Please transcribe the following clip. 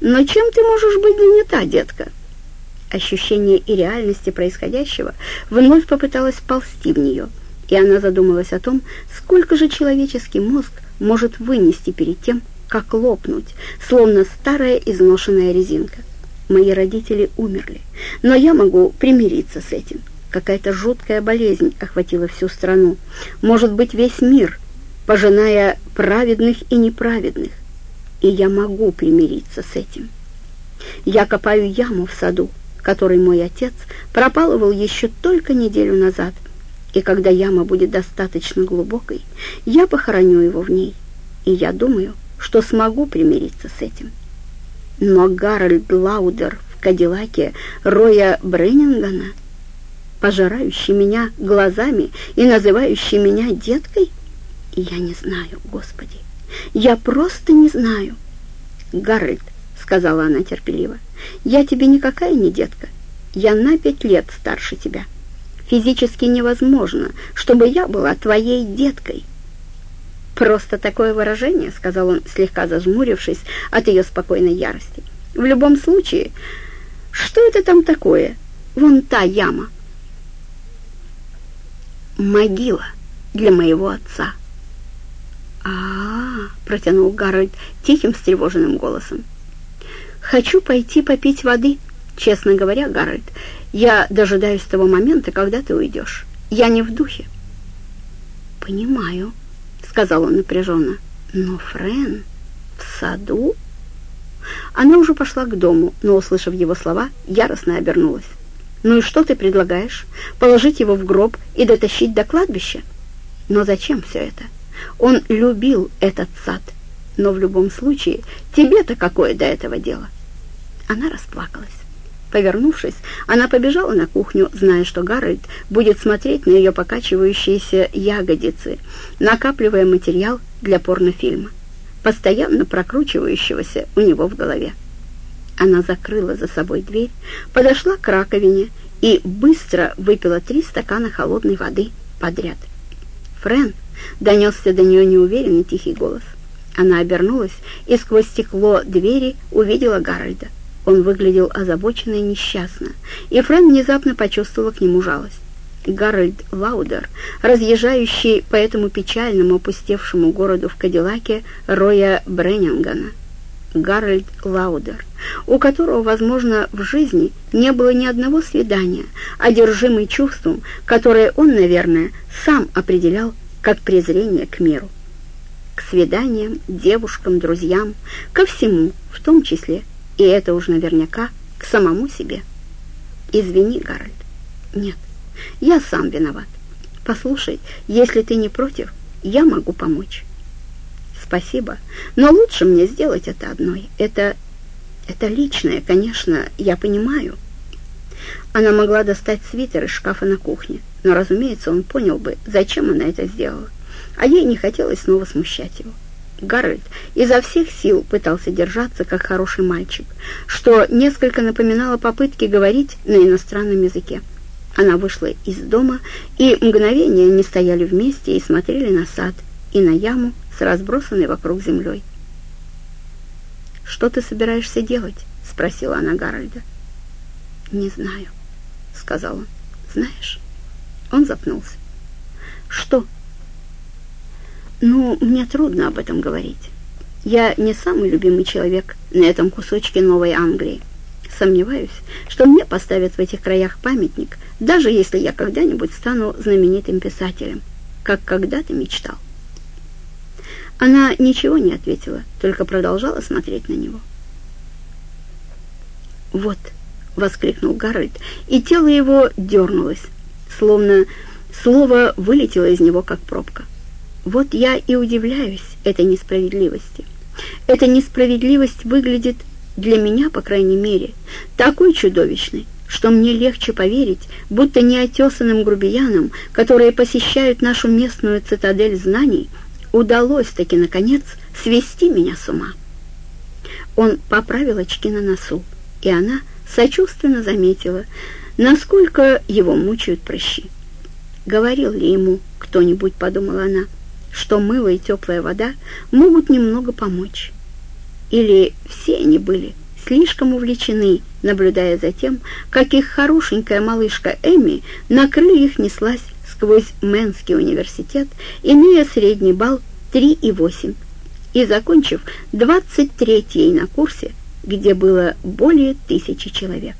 Но чем ты можешь быть занята, детка?» Ощущение и реальности происходящего вновь попыталось ползти в нее, и она задумалась о том, сколько же человеческий мозг может вынести перед тем, как лопнуть, словно старая изношенная резинка. Мои родители умерли, но я могу примириться с этим. Какая-то жуткая болезнь охватила всю страну, может быть, весь мир, пожиная праведных и неправедных, и я могу примириться с этим. Я копаю яму в саду, который мой отец пропалывал еще только неделю назад, и когда яма будет достаточно глубокой, я похороню его в ней, и я думаю, что смогу примириться с этим. Но Гарольд Лаудер в Кадиллаке Роя Бреннингана, пожирающий меня глазами и называющий меня деткой, я не знаю, Господи, я просто не знаю. Гарольд, сказала она терпеливо, я тебе никакая не детка, я на пять лет старше тебя. Физически невозможно, чтобы я была твоей деткой. «Просто такое выражение», — сказал он, слегка зажмурившись от ее спокойной ярости. «В любом случае, что это там такое? Вон та яма». «Могила для моего отца». «А-а-а», — протянул Гарольд тихим, встревоженным голосом. «Хочу пойти попить воды. Честно говоря, Гарольд, я дожидаюсь того момента, когда ты уйдешь. Я не в духе». «Понимаю», — сказал он напряженно. «Но Френ в саду?» Она уже пошла к дому, но, услышав его слова, яростно обернулась. «Ну и что ты предлагаешь? Положить его в гроб и дотащить до кладбища? Но зачем все это? Он любил этот сад, но в любом случае тебе-то какое до этого дело?» Она расплакалась. Повернувшись, она побежала на кухню, зная, что Гарольд будет смотреть на ее покачивающиеся ягодицы, накапливая материал для порнофильма, постоянно прокручивающегося у него в голове. Она закрыла за собой дверь, подошла к раковине и быстро выпила три стакана холодной воды подряд. «Френ!» — донесся до нее неуверенный тихий голос. Она обернулась и сквозь стекло двери увидела Гарольда. Он выглядел озабоченно и несчастно, и Фрэн внезапно почувствовала к нему жалость. Гарольд Лаудер, разъезжающий по этому печальному опустевшему городу в Кадиллаке Роя Бреннингана. Гарольд Лаудер, у которого, возможно, в жизни не было ни одного свидания, одержимый чувством, которое он, наверное, сам определял как презрение к миру. К свиданиям, девушкам, друзьям, ко всему, в том числе и это уж наверняка к самому себе. Извини, Гарольд. Нет, я сам виноват. Послушай, если ты не против, я могу помочь. Спасибо, но лучше мне сделать это одной. Это... это личное, конечно, я понимаю. Она могла достать свитер из шкафа на кухне, но, разумеется, он понял бы, зачем она это сделала, а ей не хотелось снова смущать его. Гарольд изо всех сил пытался держаться, как хороший мальчик, что несколько напоминало попытки говорить на иностранном языке. Она вышла из дома, и мгновение они стояли вместе и смотрели на сад и на яму с разбросанной вокруг землей. «Что ты собираешься делать?» — спросила она Гарольда. «Не знаю», — сказал он. «Знаешь?» Он запнулся. «Что?» Ну, мне трудно об этом говорить. Я не самый любимый человек на этом кусочке Новой Англии. Сомневаюсь, что мне поставят в этих краях памятник, даже если я когда-нибудь стану знаменитым писателем, как когда-то мечтал. Она ничего не ответила, только продолжала смотреть на него. «Вот!» — воскликнул Гарольд, и тело его дернулось, словно слово вылетело из него, как пробка. Вот я и удивляюсь этой несправедливости. Эта несправедливость выглядит для меня, по крайней мере, такой чудовищной, что мне легче поверить, будто неотесанным грубиянам, которые посещают нашу местную цитадель знаний, удалось таки, наконец, свести меня с ума. Он поправил очки на носу, и она сочувственно заметила, насколько его мучают прыщи. Говорил ли ему кто-нибудь, подумала она, — что мыло и теплая вода могут немного помочь. Или все они были слишком увлечены, наблюдая за тем, как их хорошенькая малышка Эми на крыльях неслась сквозь Мэнский университет, имея средний балл 3,8, и закончив 23-й на курсе, где было более тысячи человек.